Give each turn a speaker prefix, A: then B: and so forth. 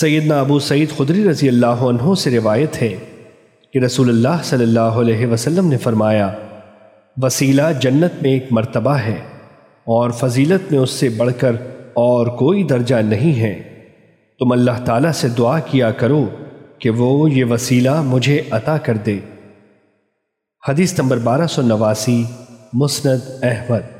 A: سیدنا ابو سعید خدری رضی اللہ عنہ سے روایت ہے کہ رسول اللہ صلی اللہ علیہ وسلم نے فرمایا، وسیلہ جنت میں ایک مرتبہ ہے اور فضیلت میں اس سے بڑھ کر اور کوئی درجہ نہیں ہے۔ تم اللہ تعالیٰ سے دعا کیا کرو کہ وہ یہ وسیلہ مجھے عطا کر دے۔ حدیث نمبر بارہ سو نواسی، مسند احمد۔